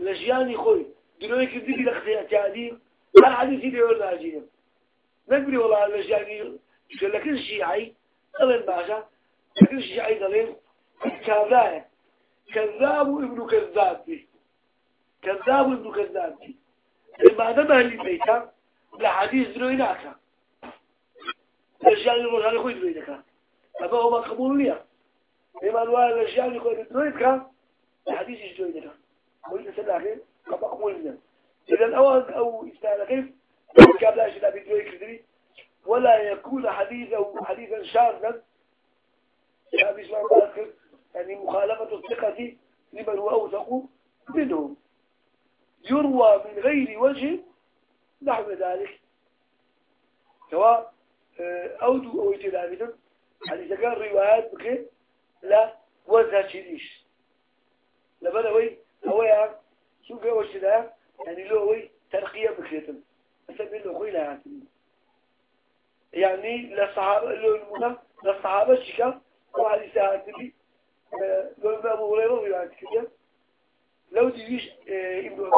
لجياني خوي. دلوي كذبي لخزي تعديم هل حديثي دي ولا عجيب نقولي والله لجياني لكن شيعي أبن باشا. لكن شيعي دلين كذاب. كذاب ابن كذاب. كذاب ابن كذاب. ما دام أهل البيت لحديث دلوي ناكا لجياني الرجال خوي دلوي ناكا أما هو ما قبول ليه إما الوالد لجياني خوي دلوي ناكا الحديث يجدوي ناكا لنا إذا أول أو استعلى كيف كاب لا شيء بدوي كذري ولا يكون حديثا حديثا شاذا مذكر يعني مخالفة الثقة لمن هو أوثق منهم. يروى من غير وجه نحو ذلك. سواء آه، أودو أو إتلامنا حديث كان روايات بكي لا وزها شديش لبدأ وي هو يعني سوق وشدا يعني له وي ترقية بكريتم. أسمي له خوي لها يعني للصحابة له المنا للصحابة شكا وعلي ساعتي لو أبو هريرة يعني كده. لو تجيش ابن